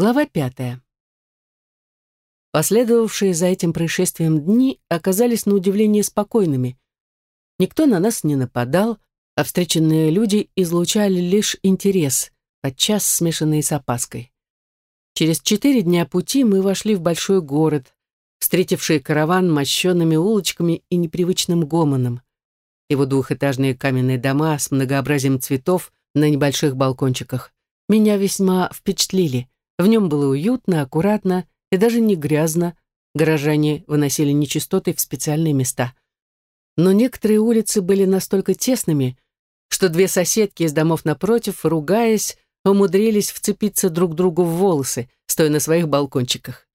Глава пятая. Последовавшие за этим происшествием дни оказались на удивление спокойными. Никто на нас не нападал, а встреченные люди излучали лишь интерес, подчас смешанный с опаской. Через четыре дня пути мы вошли в большой город, встретивший караван мощенными улочками и непривычным гомоном. Его двухэтажные каменные дома с многообразием цветов на небольших балкончиках меня весьма впечатлили – в нем было уютно, аккуратно и даже не грязно. Горожане выносили нечистоты в специальные места. Но некоторые улицы были настолько тесными, что две соседки из домов напротив, ругаясь, умудрились вцепиться друг другу в волосы, стоя на своих балкончиках.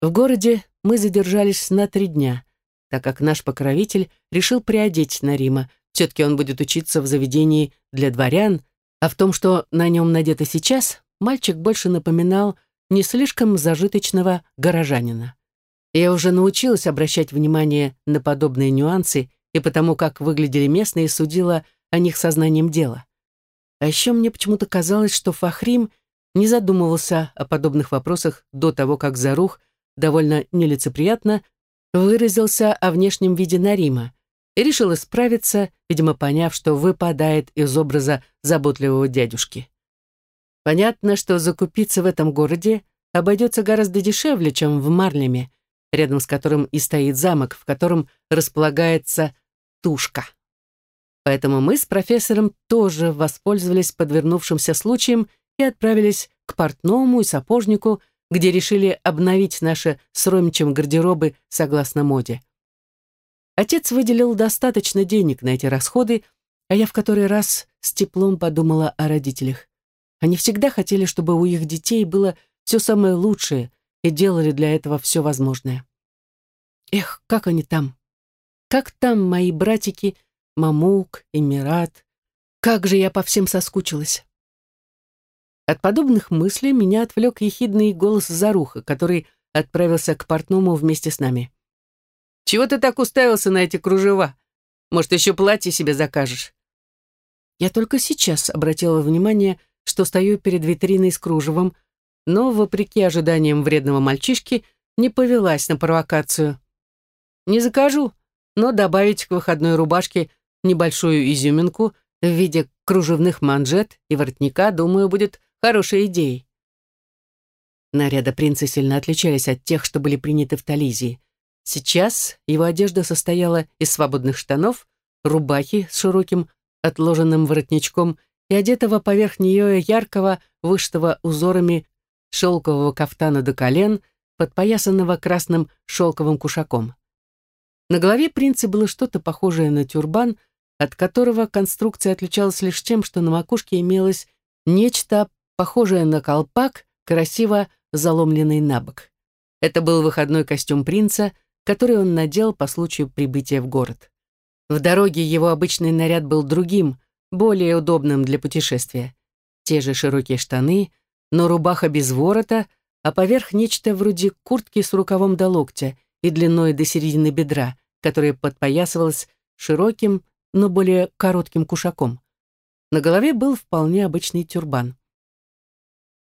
В городе мы задержались на три дня, так как наш покровитель решил приодеть Нарима. Все-таки он будет учиться в заведении для дворян, а в том, что на нем надето сейчас, мальчик больше напоминал не слишком зажиточного горожанина. Я уже научилась обращать внимание на подобные нюансы и потому, как выглядели местные, судила о них сознанием дела. А еще мне почему-то казалось, что Фахрим не задумывался о подобных вопросах до того, как Зарух довольно нелицеприятно выразился о внешнем виде Нарима и решил исправиться, видимо, поняв, что выпадает из образа заботливого дядюшки. Понятно, что закупиться в этом городе обойдется гораздо дешевле, чем в Марлеме, рядом с которым и стоит замок, в котором располагается тушка. Поэтому мы с профессором тоже воспользовались подвернувшимся случаем и отправились к портному и сапожнику, где решили обновить наши с Ромичем гардеробы согласно моде. Отец выделил достаточно денег на эти расходы, а я в который раз с теплом подумала о родителях. Они всегда хотели, чтобы у их детей было все самое лучшее и делали для этого все возможное. Эх, как они там? Как там мои братики Мамук, Эмират? Как же я по всем соскучилась. От подобных мыслей меня отвлек ехидный голос Заруха, который отправился к портному вместе с нами. «Чего ты так уставился на эти кружева? Может, еще платье себе закажешь?» Я только сейчас обратила внимание, что стою перед витриной с кружевом, но, вопреки ожиданиям вредного мальчишки, не повелась на провокацию. Не закажу, но добавить к выходной рубашке небольшую изюминку в виде кружевных манжет и воротника, думаю, будет хорошей идеей. Наряды принца сильно отличались от тех, что были приняты в Тализии. Сейчас его одежда состояла из свободных штанов, рубахи с широким отложенным воротничком и одетого поверх нее яркого, вышитого узорами шелкового кафтана до колен, подпоясанного красным шелковым кушаком. На голове принца было что-то похожее на тюрбан, от которого конструкция отличалась лишь тем, что на макушке имелось нечто похожее на колпак, красиво заломленный на бок. Это был выходной костюм принца, который он надел по случаю прибытия в город. В дороге его обычный наряд был другим, более удобным для путешествия. Те же широкие штаны, но рубаха без ворота, а поверх нечто вроде куртки с рукавом до локтя и длиной до середины бедра, которая подпоясывалась широким, но более коротким кушаком. На голове был вполне обычный тюрбан.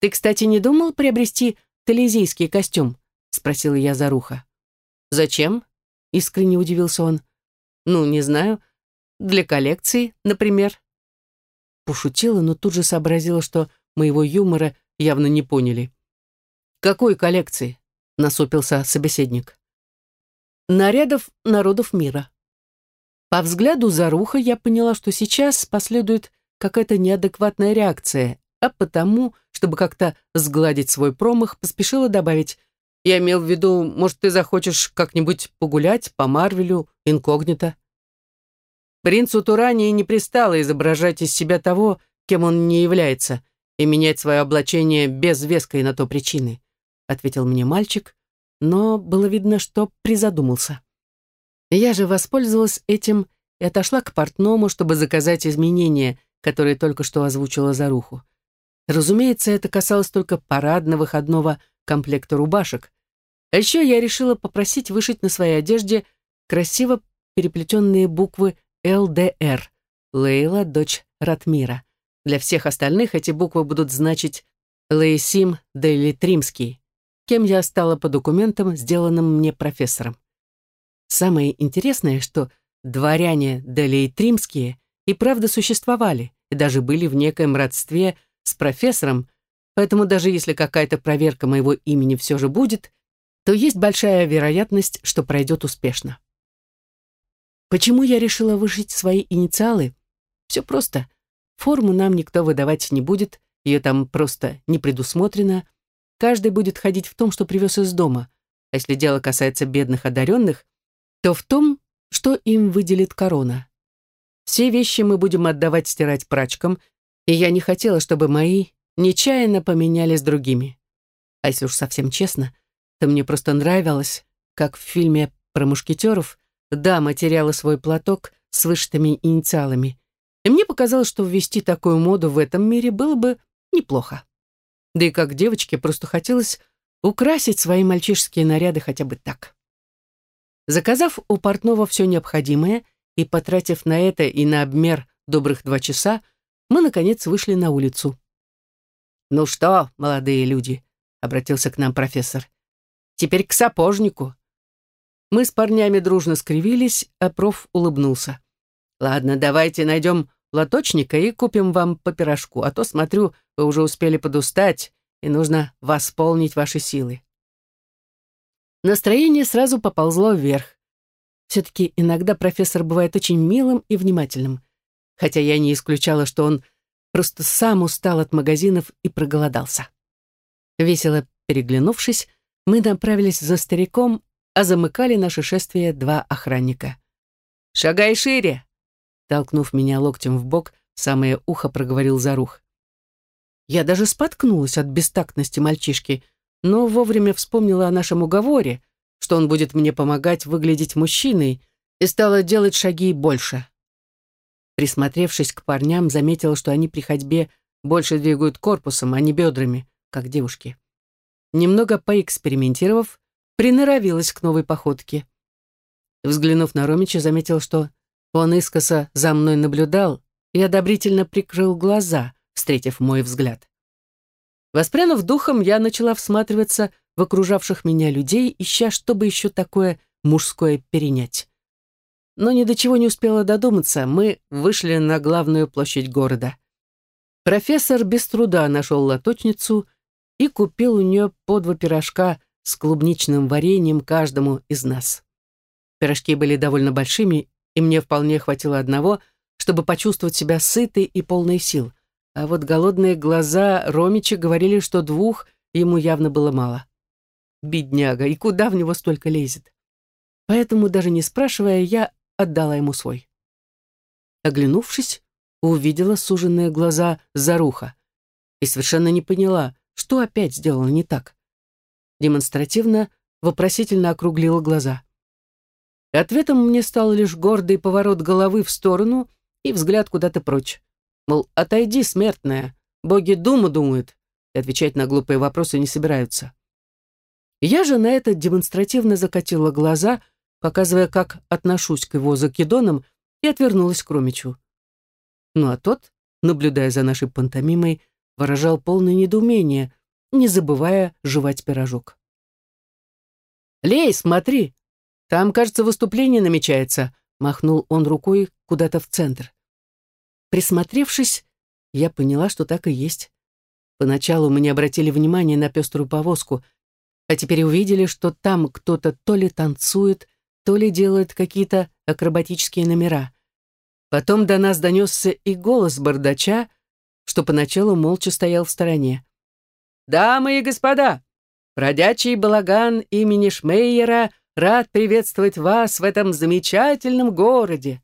«Ты, кстати, не думал приобрести тализийский костюм?» — спросила я Заруха. «Зачем?» — искренне удивился он. «Ну, не знаю. Для коллекции, например». Пошутила, но тут же сообразила, что моего юмора явно не поняли. «Какой коллекции?» — насупился собеседник. «Нарядов народов мира». По взгляду Заруха я поняла, что сейчас последует какая-то неадекватная реакция, а потому, чтобы как-то сгладить свой промах, поспешила добавить «Я имел в виду, может, ты захочешь как-нибудь погулять по Марвелю инкогнито?» Принцу Турании не пристало изображать из себя того, кем он не является, и менять свое облачение без веской на то причины, ответил мне мальчик, но было видно, что призадумался. Я же воспользовалась этим и отошла к портному, чтобы заказать изменения, которые только что озвучила Заруху. Разумеется, это касалось только парадно-выходного комплекта рубашек. А еще я решила попросить вышить на своей одежде красиво переплетенные буквы ЛДР. Лейла, дочь Ратмира. Для всех остальных эти буквы будут значить Лейсим Делитримский, кем я стала по документам, сделанным мне профессором. Самое интересное, что дворяне Делитримские и правда существовали, и даже были в некоем родстве с профессором, поэтому даже если какая-то проверка моего имени все же будет, то есть большая вероятность, что пройдет успешно. Почему я решила вышить свои инициалы? Все просто. Форму нам никто выдавать не будет, ее там просто не предусмотрено. Каждый будет ходить в том, что привез из дома. А если дело касается бедных одаренных, то в том, что им выделит корона. Все вещи мы будем отдавать стирать прачкам, и я не хотела, чтобы мои нечаянно поменялись другими. А если уж совсем честно, то мне просто нравилось, как в фильме про мушкетеров дама теряла свой платок с вышитыми инициалами. И мне показалось, что ввести такую моду в этом мире было бы неплохо. Да и как девочке просто хотелось украсить свои мальчишеские наряды хотя бы так. Заказав у портного все необходимое и потратив на это и на обмер добрых два часа, мы, наконец, вышли на улицу. «Ну что, молодые люди», — обратился к нам профессор, — «теперь к сапожнику». Мы с парнями дружно скривились, а проф улыбнулся. «Ладно, давайте найдем лоточника и купим вам по пирожку, а то, смотрю, вы уже успели подустать, и нужно восполнить ваши силы». Настроение сразу поползло вверх. Все-таки иногда профессор бывает очень милым и внимательным, хотя я не исключала, что он просто сам устал от магазинов и проголодался. Весело переглянувшись, мы направились за стариком, а замыкали наше шествие два охранника. «Шагай шире!» Толкнув меня локтем в бок, самое ухо проговорил Зарух. Я даже споткнулась от бестактности мальчишки, но вовремя вспомнила о нашем уговоре, что он будет мне помогать выглядеть мужчиной, и стала делать шаги больше. Присмотревшись к парням, заметила, что они при ходьбе больше двигают корпусом, а не бедрами, как девушки. Немного поэкспериментировав, приноровилась к новой походке. Взглянув на Ромича, заметил, что он искоса за мной наблюдал и одобрительно прикрыл глаза, встретив мой взгляд. Воспрянув духом, я начала всматриваться в окружавших меня людей, ища, чтобы еще такое мужское перенять. Но ни до чего не успела додуматься, мы вышли на главную площадь города. Профессор без труда нашел лоточницу и купил у нее по два пирожка с клубничным вареньем каждому из нас. Пирожки были довольно большими, и мне вполне хватило одного, чтобы почувствовать себя сытой и полной сил. А вот голодные глаза Ромича говорили, что двух ему явно было мало. Бедняга, и куда в него столько лезет? Поэтому, даже не спрашивая, я отдала ему свой. Оглянувшись, увидела суженные глаза Заруха и совершенно не поняла, что опять сделала не так. Демонстративно, вопросительно округлила глаза. И ответом мне стал лишь гордый поворот головы в сторону и взгляд куда-то прочь. Мол, отойди, смертная, боги думу думают, и отвечать на глупые вопросы не собираются. Я же на это демонстративно закатила глаза, показывая, как отношусь к его закидонам, и отвернулась к Ромичу. Ну а тот, наблюдая за нашей пантомимой, выражал полное недоумение, не забывая жевать пирожок. «Лей, смотри!» «Там, кажется, выступление намечается», — махнул он рукой куда-то в центр. Присмотревшись, я поняла, что так и есть. Поначалу мы не обратили внимания на пеструю повозку, а теперь увидели, что там кто-то то ли танцует, то ли делает какие-то акробатические номера. Потом до нас донесся и голос бардача, что поначалу молча стоял в стороне. «Дамы и господа, бродячий балаган имени Шмейера — Рад приветствовать вас в этом замечательном городе.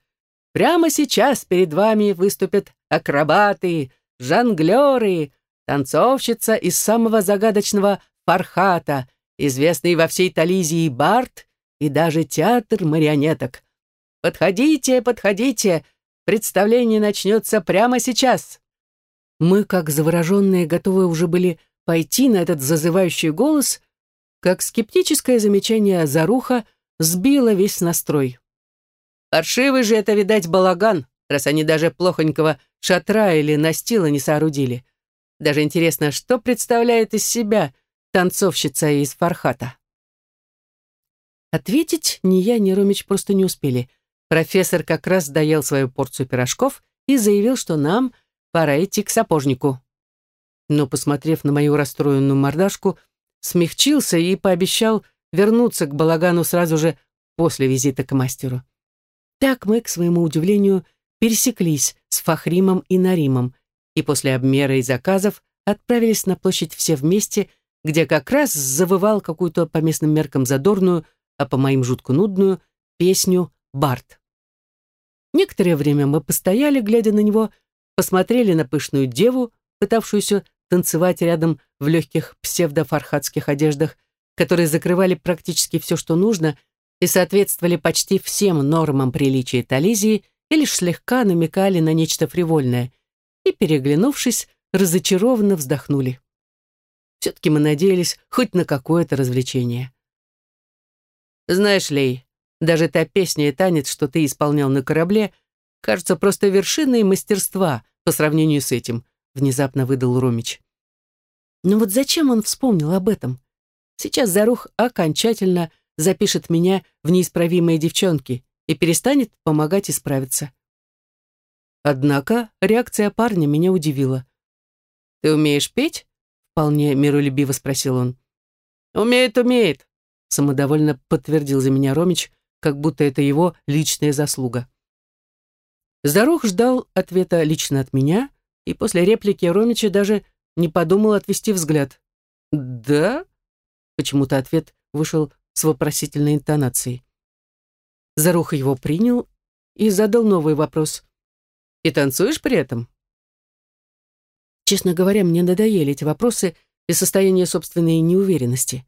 Прямо сейчас перед вами выступят акробаты, жонглеры, танцовщица из самого загадочного Фархата, известный во всей Тализии Барт и даже театр марионеток. Подходите, подходите, представление начнется прямо сейчас. Мы, как завороженные, готовы уже были пойти на этот зазывающий голос, как скептическое замечание Заруха сбило весь настрой. Паршивый же это, видать, балаган, раз они даже плохонького шатра или настила не соорудили. Даже интересно, что представляет из себя танцовщица из Фархата. Ответить ни я, ни Ромич просто не успели. Профессор как раз доел свою порцию пирожков и заявил, что нам пора идти к сапожнику. Но, посмотрев на мою расстроенную мордашку, смягчился и пообещал вернуться к балагану сразу же после визита к мастеру. Так мы, к своему удивлению, пересеклись с Фахримом и Наримом и после обмера и заказов отправились на площадь все вместе, где как раз завывал какую-то по местным меркам задорную, а по моим жутко нудную, песню «Барт». Некоторое время мы постояли, глядя на него, посмотрели на пышную деву, пытавшуюся танцевать рядом в легких псевдофархатских одеждах, которые закрывали практически все, что нужно, и соответствовали почти всем нормам приличия Тализии и лишь слегка намекали на нечто фривольное, и, переглянувшись, разочарованно вздохнули. Все-таки мы надеялись хоть на какое-то развлечение. Знаешь, Лей, даже та песня и танец, что ты исполнял на корабле, кажется просто вершиной мастерства по сравнению с этим, внезапно выдал Ромич. Но вот зачем он вспомнил об этом? Сейчас Зарух окончательно запишет меня в неисправимые девчонки и перестанет помогать исправиться. Однако реакция парня меня удивила. «Ты умеешь петь?» — вполне миролюбиво спросил он. «Умеет, умеет», — самодовольно подтвердил за меня Ромич, как будто это его личная заслуга. Зарух ждал ответа лично от меня, и после реплики Ромича даже не подумал отвести взгляд. «Да?» Почему-то ответ вышел с вопросительной интонацией. Зарух его принял и задал новый вопрос. «И танцуешь при этом?» Честно говоря, мне надоели эти вопросы и состояние собственной неуверенности.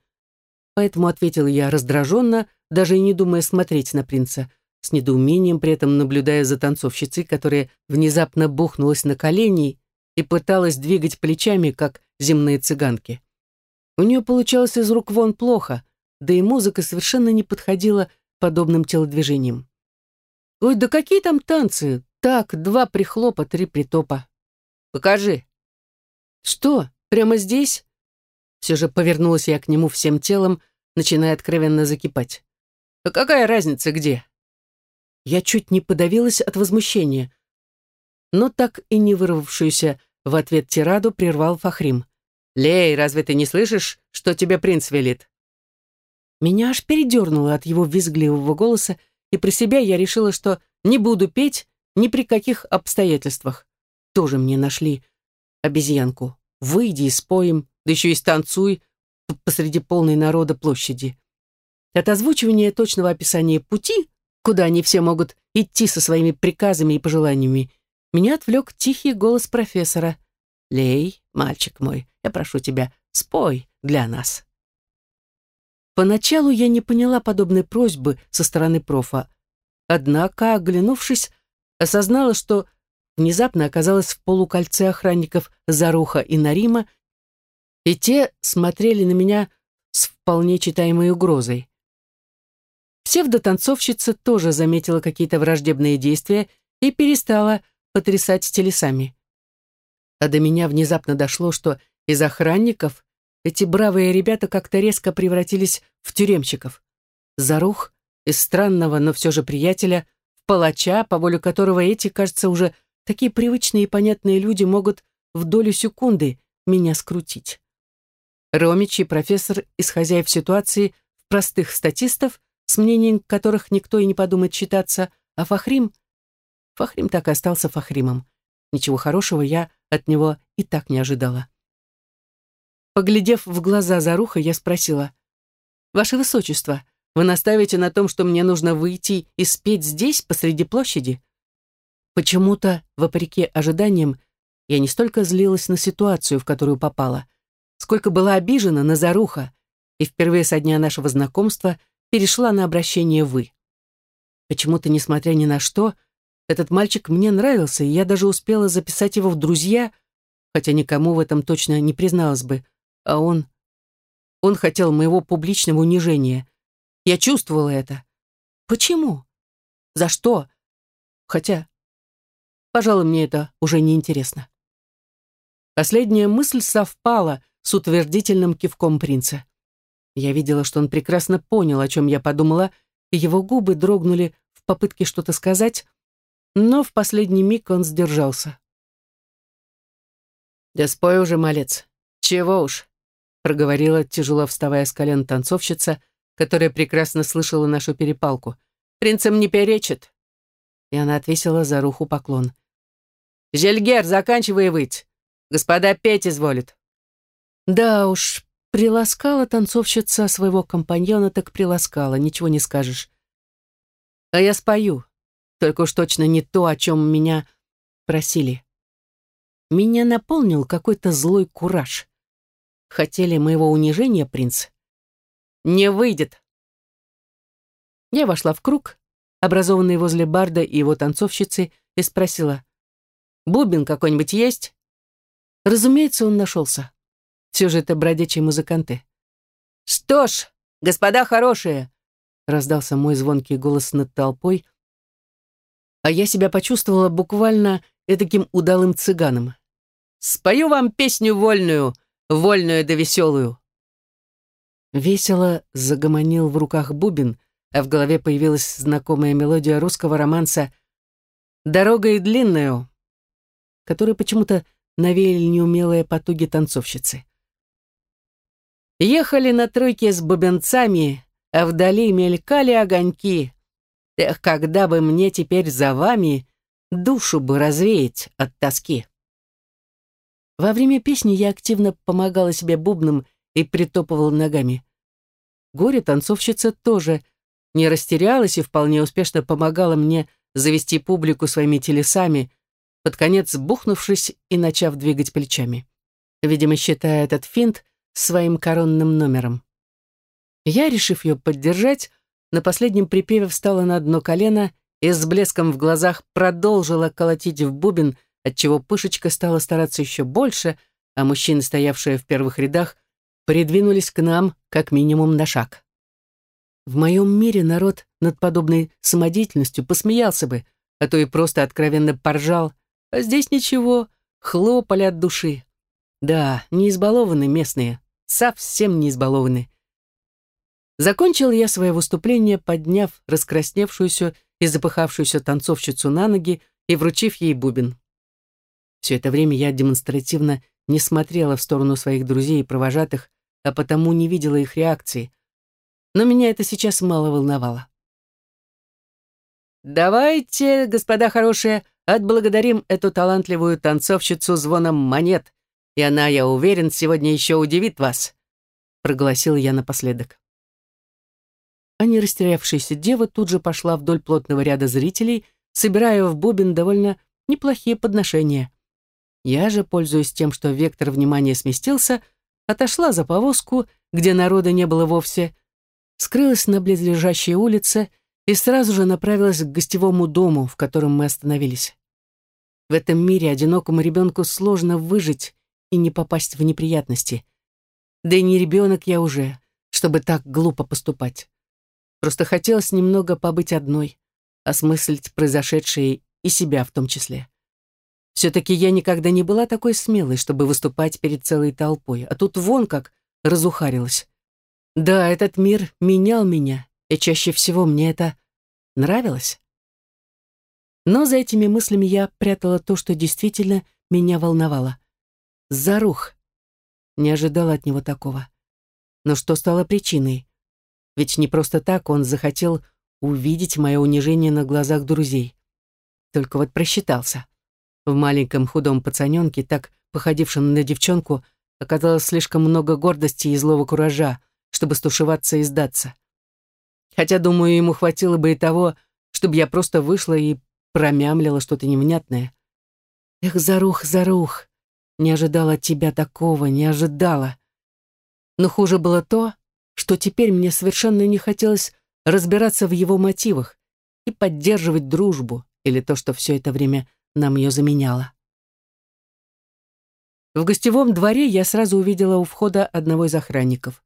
Поэтому ответил я раздраженно, даже не думая смотреть на принца, с недоумением при этом наблюдая за танцовщицей, которая внезапно бухнулась на колени и пыталась двигать плечами, как земные цыганки. У нее получалось из рук вон плохо, да и музыка совершенно не подходила подобным телодвижениям. «Ой, да какие там танцы! Так, два прихлопа, три притопа. Покажи!» «Что, прямо здесь?» Все же повернулась я к нему всем телом, начиная откровенно закипать. «А какая разница где?» Я чуть не подавилась от возмущения, но так и не вырвавшуюся в ответ тираду прервал Фахрим. «Лей, разве ты не слышишь, что тебе принц велит?» Меня аж передернуло от его визгливого голоса, и про себя я решила, что не буду петь ни при каких обстоятельствах. Тоже мне нашли обезьянку. Выйди и споем, да еще и станцуй посреди полной народа площади. От озвучивания точного описания пути, куда они все могут идти со своими приказами и пожеланиями, меня отвлек тихий голос профессора. «Лей, мальчик мой, я прошу тебя, спой для нас». Поначалу я не поняла подобной просьбы со стороны профа, однако, оглянувшись, осознала, что внезапно оказалась в полукольце охранников Заруха и Нарима, и те смотрели на меня с вполне читаемой угрозой. Псевдотанцовщица тоже заметила какие-то враждебные действия и перестала потрясать телесами. А до меня внезапно дошло, что из охранников эти бравые ребята как-то резко превратились в тюремщиков. Зарух из странного, но все же приятеля, в палача, по воле которого эти, кажется, уже такие привычные и понятные люди могут в долю секунды меня скрутить. Ромич и профессор из хозяев ситуации в простых статистов, с мнением которых никто и не подумает читаться, а Фахрим... Фахрим так и остался Фахримом. Ничего хорошего я от него и так не ожидала. Поглядев в глаза Заруха, я спросила, «Ваше Высочество, вы настаиваете на том, что мне нужно выйти и спеть здесь, посреди площади?» Почему-то, вопреки ожиданиям, я не столько злилась на ситуацию, в которую попала, сколько была обижена на Заруха, и впервые со дня нашего знакомства перешла на обращение «вы». Почему-то, несмотря ни на что, этот мальчик мне нравился, и я даже успела записать его в друзья, хотя никому в этом точно не призналась бы, а он... Он хотел моего публичного унижения. Я чувствовала это. Почему? За что? Хотя, пожалуй, мне это уже не интересно. Последняя мысль совпала с утвердительным кивком принца. Я видела, что он прекрасно понял, о чем я подумала, и его губы дрогнули в попытке что-то сказать, но в последний миг он сдержался. «Да спой уже, малец. Чего уж?» проговорила, тяжело вставая с колен танцовщица, которая прекрасно слышала нашу перепалку. «Принцем не перечит!» И она отвесила за руху поклон. «Жельгер, заканчивай выть! Господа петь изволит!» Да уж, приласкала танцовщица своего компаньона, так приласкала, ничего не скажешь. А я спою, только уж точно не то, о чем меня просили. Меня наполнил какой-то злой кураж. Хотели моего унижения, принц? Не выйдет. Я вошла в круг, образованный возле барда и его танцовщицы, и спросила, «Бубен какой-нибудь есть?» Разумеется, он нашелся. Все же это бродячие музыканты. «Что ж, господа хорошие!» раздался мой звонкий голос над толпой, а я себя почувствовала буквально этаким удалым цыганом. «Спою вам песню вольную, вольную да веселую!» Весело загомонил в руках бубен, а в голове появилась знакомая мелодия русского романса «Дорога и длинную», который почему-то навеяли неумелые потуги танцовщицы. Ехали на тройке с бубенцами, а вдали мелькали огоньки. Эх, когда бы мне теперь за вами душу бы развеять от тоски. Во время песни я активно помогала себе бубном и притопывала ногами. Горе-танцовщица тоже не растерялась и вполне успешно помогала мне завести публику своими телесами, под конец бухнувшись и начав двигать плечами. Видимо, считая этот финт своим коронным номером. Я, решив ее поддержать, на последнем припеве встала на одно колено и с блеском в глазах продолжила колотить в бубен, отчего пышечка стала стараться еще больше, а мужчины, стоявшие в первых рядах, придвинулись к нам как минимум на шаг. В моем мире народ над подобной самодеятельностью посмеялся бы, а то и просто откровенно поржал, а здесь ничего, хлопали от души. Да, не избалованы местные, совсем не избалованы. Закончил я свое выступление, подняв раскрасневшуюся и запыхавшуюся танцовщицу на ноги и вручив ей бубен. Все это время я демонстративно не смотрела в сторону своих друзей и провожатых, а потому не видела их реакции. Но меня это сейчас мало волновало. «Давайте, господа хорошие, отблагодарим эту талантливую танцовщицу звоном монет», и она, я уверен, сегодня еще удивит вас», — прогласил я напоследок. А не растерявшаяся дева тут же пошла вдоль плотного ряда зрителей, собирая в бубен довольно неплохие подношения. Я же, пользуясь тем, что вектор внимания сместился, отошла за повозку, где народа не было вовсе, скрылась на близлежащей улице и сразу же направилась к гостевому дому, в котором мы остановились. В этом мире одинокому ребенку сложно выжить, и не попасть в неприятности. Да и не ребенок я уже, чтобы так глупо поступать. Просто хотелось немного побыть одной, осмыслить произошедшее и себя в том числе. Все-таки я никогда не была такой смелой, чтобы выступать перед целой толпой, а тут вон как разухарилась. Да, этот мир менял меня, и чаще всего мне это нравилось. Но за этими мыслями я прятала то, что действительно меня волновало. Зарух. Не ожидала от него такого. Но что стало причиной? Ведь не просто так он захотел увидеть мое унижение на глазах друзей. Только вот просчитался. В маленьком худом пацаненке, так походившем на девчонку, оказалось слишком много гордости и злого куража, чтобы стушеваться и сдаться. Хотя, думаю, ему хватило бы и того, чтобы я просто вышла и промямлила что-то невнятное. Эх, Зарух, Зарух, не ожидала от тебя такого, не ожидала. Но хуже было то, что теперь мне совершенно не хотелось разбираться в его мотивах и поддерживать дружбу или то, что все это время нам ее заменяло. В гостевом дворе я сразу увидела у входа одного из охранников.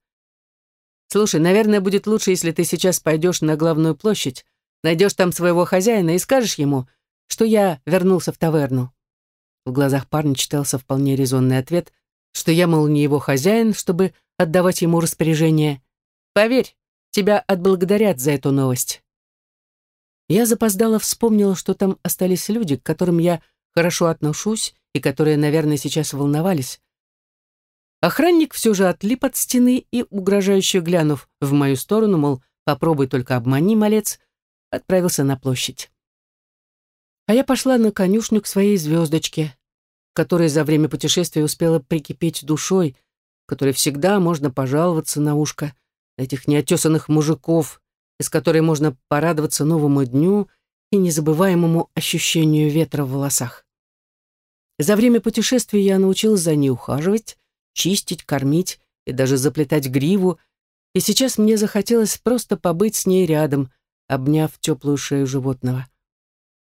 «Слушай, наверное, будет лучше, если ты сейчас пойдешь на главную площадь, найдешь там своего хозяина и скажешь ему, что я вернулся в таверну. В глазах парня читался вполне резонный ответ, что я, мол, не его хозяин, чтобы отдавать ему распоряжение. Поверь, тебя отблагодарят за эту новость. Я запоздала вспомнила, что там остались люди, к которым я хорошо отношусь и которые, наверное, сейчас волновались. Охранник все же отлип от стены и, угрожающе глянув в мою сторону, мол, попробуй только обмани, малец, отправился на площадь. А я пошла на конюшню к своей звездочке, которая за время путешествия успела прикипеть душой, которой всегда можно пожаловаться на ушко, этих неотесанных мужиков, из которой можно порадоваться новому дню и незабываемому ощущению ветра в волосах. За время путешествия я научилась за ней ухаживать, чистить, кормить и даже заплетать гриву, и сейчас мне захотелось просто побыть с ней рядом, обняв теплую шею животного.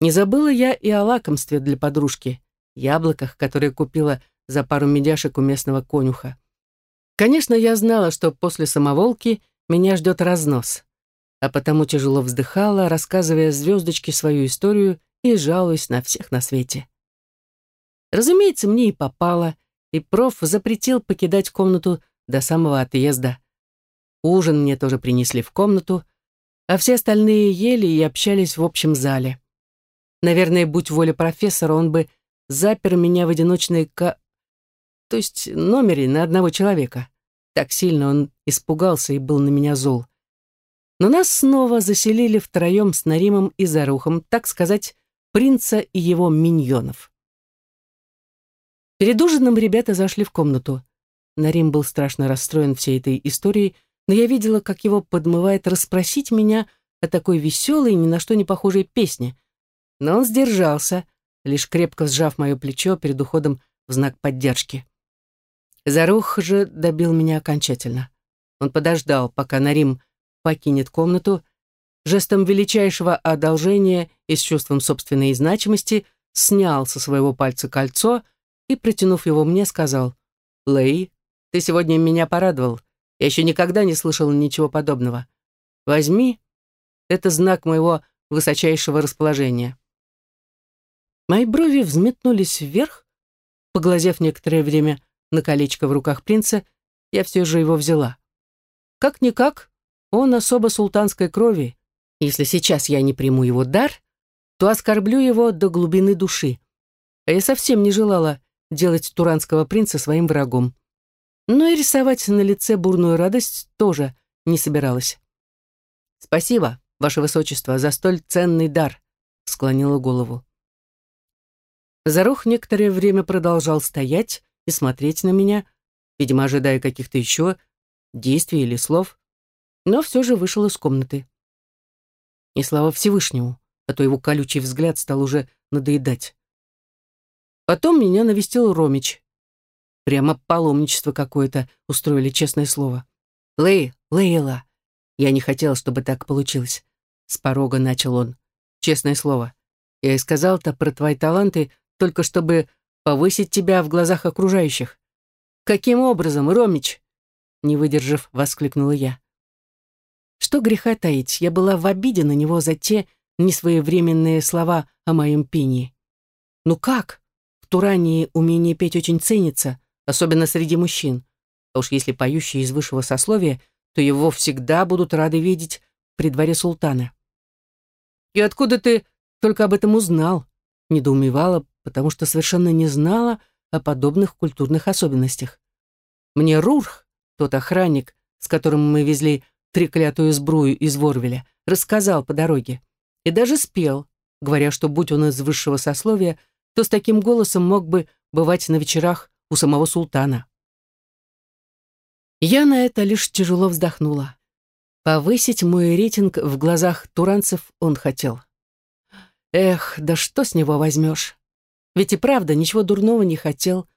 Не забыла я и о лакомстве для подружки, яблоках, которые купила за пару медяшек у местного конюха. Конечно, я знала, что после самоволки меня ждет разнос а потому тяжело вздыхала, рассказывая звездочке свою историю и жалуясь на всех на свете. Разумеется, мне и попало, и проф запретил покидать комнату до самого отъезда. Ужин мне тоже принесли в комнату, а все остальные ели и общались в общем зале. Наверное, будь воля профессора, он бы запер меня в одиночной ка... то есть номере на одного человека. Так сильно он испугался и был на меня зол. Но нас снова заселили втроем с Наримом и Зарухом, так сказать, принца и его миньонов. Перед ужином ребята зашли в комнату. Нарим был страшно расстроен всей этой историей, но я видела, как его подмывает расспросить меня о такой веселой, ни на что не похожей песне. Но он сдержался, лишь крепко сжав мое плечо перед уходом в знак поддержки. Зарух же добил меня окончательно. Он подождал, пока Нарим покинет комнату, жестом величайшего одолжения и с чувством собственной значимости снял со своего пальца кольцо и, протянув его мне, сказал, «Лэй, ты сегодня меня порадовал. Я еще никогда не слышал ничего подобного. Возьми, это знак моего высочайшего расположения». Мои брови взметнулись вверх, поглазев некоторое время на колечко в руках принца, я все же его взяла. Как-никак, он особо султанской крови. Если сейчас я не приму его дар, то оскорблю его до глубины души. А я совсем не желала делать туранского принца своим врагом. Но и рисовать на лице бурную радость тоже не собиралась. «Спасибо, ваше высочество, за столь ценный дар», — склонила голову. Зарух некоторое время продолжал стоять и смотреть на меня, видимо, ожидая каких-то еще действий или слов но все же вышел из комнаты. И слава Всевышнему, а то его колючий взгляд стал уже надоедать. Потом меня навестил Ромич. Прямо паломничество какое-то устроили, честное слово. «Лей, Лейла, я не хотел, чтобы так получилось». С порога начал он. Честное слово. Я и сказал-то про твои таланты, только чтобы повысить тебя в глазах окружающих. Каким образом, Ромич? Не выдержав, воскликнула я. Что греха таить, я была в обиде на него за те несвоевременные слова о моем пении. Ну как? В Турании умение петь очень ценится, особенно среди мужчин. А уж если поющий из высшего сословия, то его всегда будут рады видеть при дворе султана. «И откуда ты только об этом узнал?» недоумевала, потому что совершенно не знала о подобных культурных особенностях. Мне Рурх, тот охранник, с которым мы везли треклятую сбрую из Ворвеля, рассказал по дороге. И даже спел, говоря, что будь он из высшего сословия, то с таким голосом мог бы бывать на вечерах у самого султана. Я на это лишь тяжело вздохнула. Повысить мой рейтинг в глазах туранцев он хотел. Эх, да что с него возьмешь? Ведь и правда ничего дурного не хотел,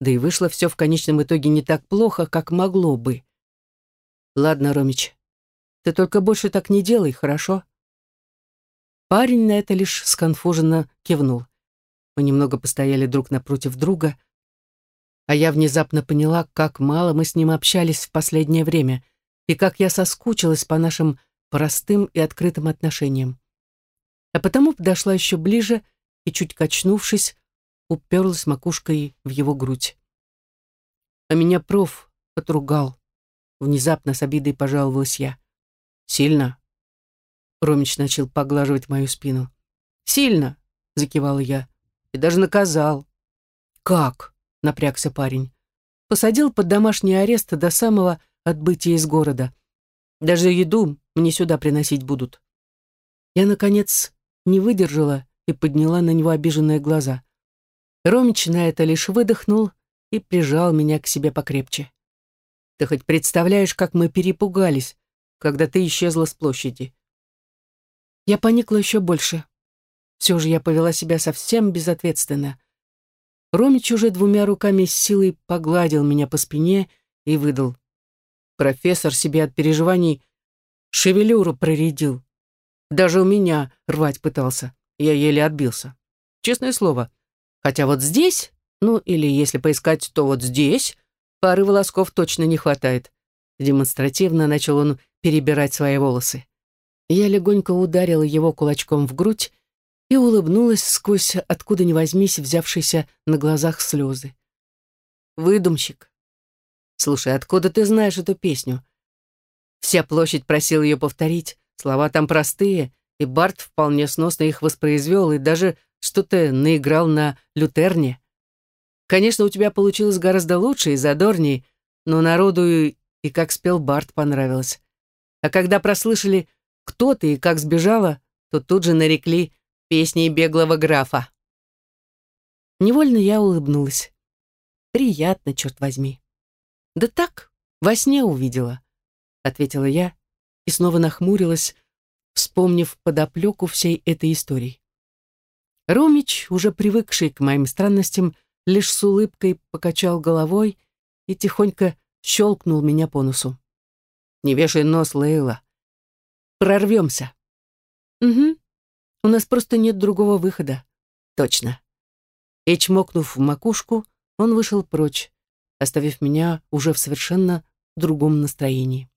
да и вышло все в конечном итоге не так плохо, как могло бы. Ладно, Ромич, ты только больше так не делай, хорошо? Парень на это лишь сконфуженно кивнул. Мы немного постояли друг напротив друга, а я внезапно поняла, как мало мы с ним общались в последнее время и как я соскучилась по нашим простым и открытым отношениям. А потому подошла еще ближе и, чуть качнувшись, уперлась макушкой в его грудь. А меня проф отругал. Внезапно с обидой пожаловалась я. «Сильно?» Ромич начал поглаживать мою спину. «Сильно!» — закивала я. «И даже наказал». «Как?» — напрягся парень. «Посадил под домашний арест до самого отбытия из города. Даже еду мне сюда приносить будут». Я, наконец, не выдержала и подняла на него обиженные глаза. Ромич на это лишь выдохнул и прижал меня к себе покрепче. «Ты хоть представляешь, как мы перепугались, когда ты исчезла с площади?» Я поникла еще больше. Все же я повела себя совсем безответственно. Ромич уже двумя руками с силой погладил меня по спине и выдал. Профессор себе от переживаний шевелюру проредил. Даже у меня рвать пытался. Я еле отбился. Честное слово. Хотя вот здесь, ну или если поискать, то вот здесь, пары волосков точно не хватает. Демонстративно начал он перебирать свои волосы. Я легонько ударила его кулачком в грудь и улыбнулась сквозь откуда ни возьмись взявшиеся на глазах слезы. «Выдумщик. Слушай, откуда ты знаешь эту песню?» Вся площадь просила ее повторить. Слова там простые, и Барт вполне сносно их воспроизвел и даже что-то наиграл на лютерне. Конечно, у тебя получилось гораздо лучше и задорнее, но народу и, и как спел Барт понравилось. А когда прослышали кто ты и как сбежала, то тут же нарекли песней беглого графа. Невольно я улыбнулась. Приятно, черт возьми. Да так, во сне увидела, ответила я и снова нахмурилась, вспомнив подоплеку всей этой истории. Ромич, уже привыкший к моим странностям, лишь с улыбкой покачал головой и тихонько щелкнул меня по носу. «Не вешай нос, Лейла прорвемся. Угу. У нас просто нет другого выхода. Точно. И чмокнув в макушку, он вышел прочь, оставив меня уже в совершенно другом настроении.